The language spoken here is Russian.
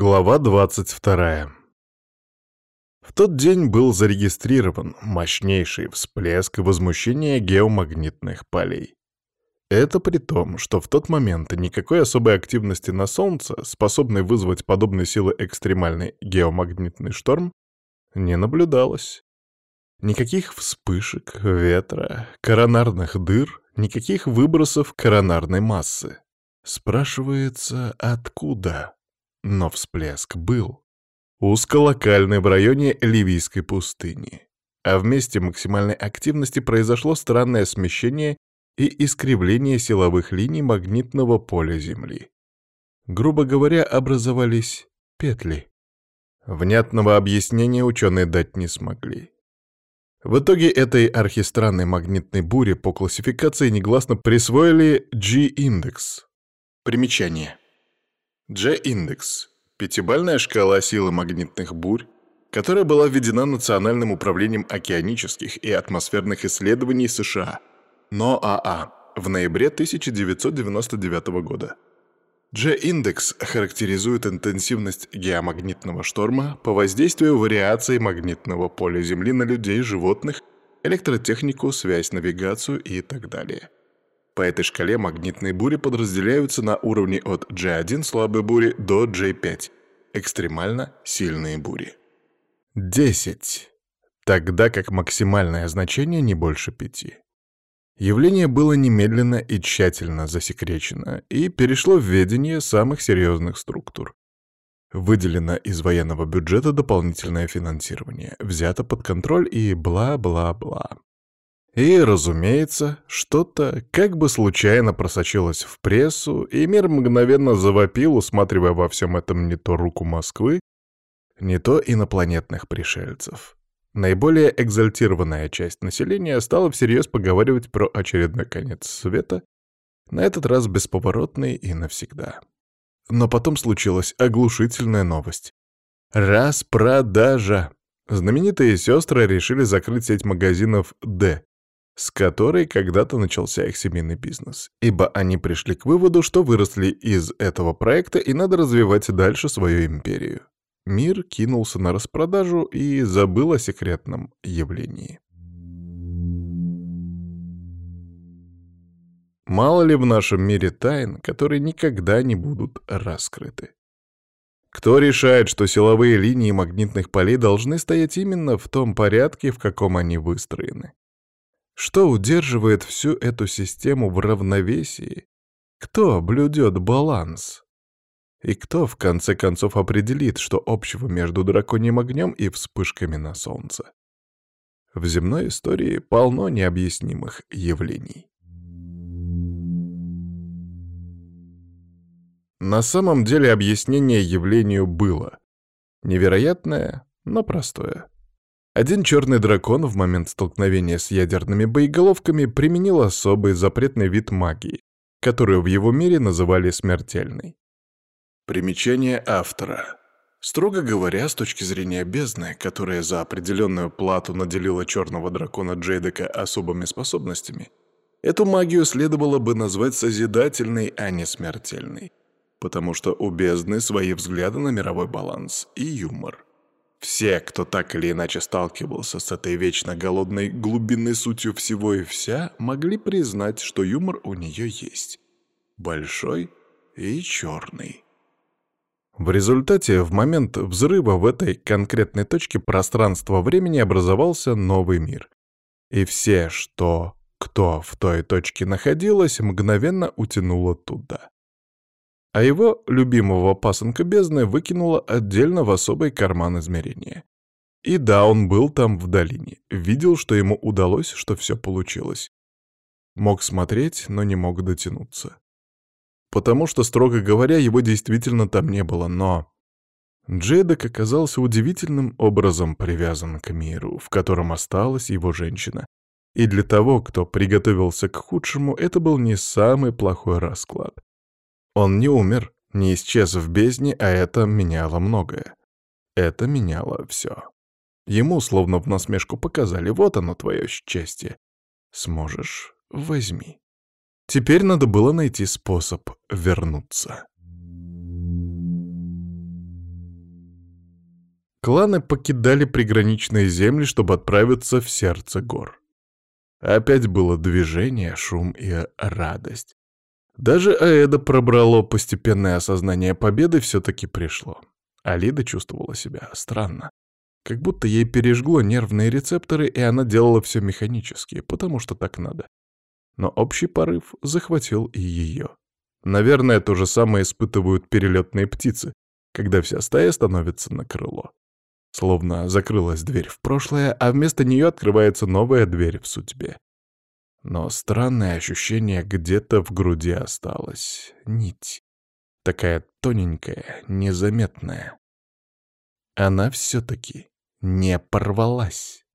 Глава 22. В тот день был зарегистрирован мощнейший всплеск возмущения геомагнитных полей. Это при том, что в тот момент никакой особой активности на Солнце, способной вызвать подобные силы экстремальный геомагнитный шторм, не наблюдалось. Никаких вспышек, ветра, коронарных дыр, никаких выбросов коронарной массы. Спрашивается, откуда? Но всплеск был. Узколокальный в районе Ливийской пустыни. А в месте максимальной активности произошло странное смещение и искривление силовых линий магнитного поля Земли. Грубо говоря, образовались петли. Внятного объяснения ученые дать не смогли. В итоге этой архистранной магнитной буре по классификации негласно присвоили G-индекс. Примечание. G-индекс — пятибальная шкала силы магнитных бурь, которая была введена Национальным управлением океанических и атмосферных исследований США, НОАА, в ноябре 1999 года. G-индекс характеризует интенсивность геомагнитного шторма по воздействию вариаций магнитного поля Земли на людей, животных, электротехнику, связь, навигацию и так далее. По этой шкале магнитные бури подразделяются на уровне от G1 слабые бури до G5 экстремально сильные бури. 10. Тогда как максимальное значение не больше 5. Явление было немедленно и тщательно засекречено и перешло в ведение самых серьезных структур. Выделено из военного бюджета дополнительное финансирование, взято под контроль и бла-бла-бла. И, разумеется, что-то как бы случайно просочилось в прессу, и мир мгновенно завопил, усматривая во всем этом не то руку Москвы, не то инопланетных пришельцев. Наиболее экзальтированная часть населения стала всерьез поговаривать про очередной конец света, на этот раз бесповоротный и навсегда. Но потом случилась оглушительная новость. Распродажа! Знаменитые сестры решили закрыть сеть магазинов «Д», с которой когда-то начался их семейный бизнес, ибо они пришли к выводу, что выросли из этого проекта и надо развивать дальше свою империю. Мир кинулся на распродажу и забыл о секретном явлении. Мало ли в нашем мире тайн, которые никогда не будут раскрыты. Кто решает, что силовые линии магнитных полей должны стоять именно в том порядке, в каком они выстроены? Что удерживает всю эту систему в равновесии? Кто блюдет баланс? И кто, в конце концов, определит, что общего между драконьим огнем и вспышками на солнце? В земной истории полно необъяснимых явлений. На самом деле объяснение явлению было. Невероятное, но простое. Один черный дракон в момент столкновения с ядерными боеголовками применил особый запретный вид магии, которую в его мире называли смертельной. Примечание автора. Строго говоря, с точки зрения бездны, которая за определенную плату наделила черного дракона Джейдека особыми способностями, эту магию следовало бы назвать созидательной, а не смертельной, потому что у бездны свои взгляды на мировой баланс и юмор – все, кто так или иначе сталкивался с этой вечно голодной глубинной сутью всего и вся, могли признать, что юмор у нее есть. Большой и черный. В результате, в момент взрыва в этой конкретной точке пространства-времени образовался новый мир. И все, что кто в той точке находилось, мгновенно утянуло туда а его любимого пасынка бездны выкинуло отдельно в особый карман измерения. И да, он был там в долине, видел, что ему удалось, что все получилось. Мог смотреть, но не мог дотянуться. Потому что, строго говоря, его действительно там не было, но... Джейдек оказался удивительным образом привязан к миру, в котором осталась его женщина. И для того, кто приготовился к худшему, это был не самый плохой расклад. Он не умер, не исчез в бездне, а это меняло многое. Это меняло все. Ему словно в насмешку показали, вот оно твое счастье. Сможешь — возьми. Теперь надо было найти способ вернуться. кланы покидали приграничные земли, чтобы отправиться в сердце гор. Опять было движение, шум и радость. Даже Аэда пробрало постепенное осознание победы все-таки пришло. Алида чувствовала себя странно. Как будто ей пережгло нервные рецепторы, и она делала все механически, потому что так надо. Но общий порыв захватил и ее. Наверное, то же самое испытывают перелетные птицы, когда вся стая становится на крыло. Словно закрылась дверь в прошлое, а вместо нее открывается новая дверь в судьбе. Но странное ощущение где-то в груди осталось. Нить. Такая тоненькая, незаметная. Она все-таки не порвалась.